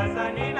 sasa